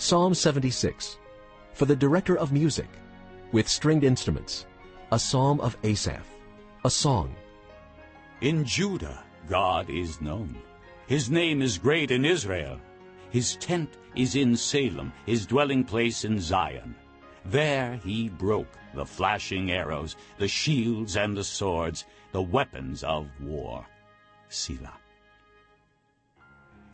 Psalm 76 For the director of music, with stringed instruments, a psalm of Asaph, a song. In Judah God is known. His name is great in Israel. His tent is in Salem, his dwelling place in Zion. There he broke the flashing arrows, the shields and the swords, the weapons of war. Selah.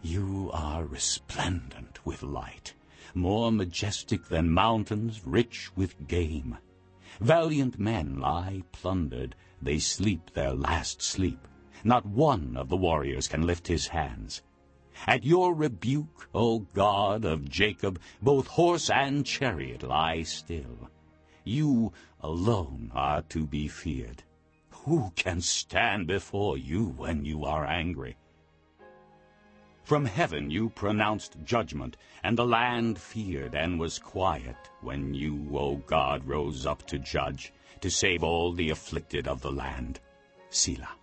You are resplendent with light, more majestic than mountains rich with game. Valiant men lie plundered, they sleep their last sleep. Not one of the warriors can lift his hands. At your rebuke, O God of Jacob, both horse and chariot lie still. You alone are to be feared. Who can stand before you when you are angry? From heaven you pronounced judgment, and the land feared and was quiet when you, O God, rose up to judge, to save all the afflicted of the land. Selah.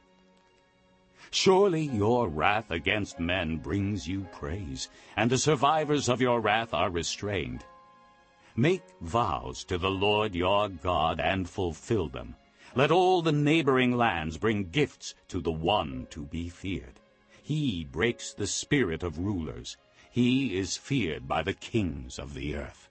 Surely your wrath against men brings you praise, and the survivors of your wrath are restrained. Make vows to the Lord your God and fulfill them. Let all the neighboring lands bring gifts to the one to be feared. He breaks the spirit of rulers. He is feared by the kings of the earth.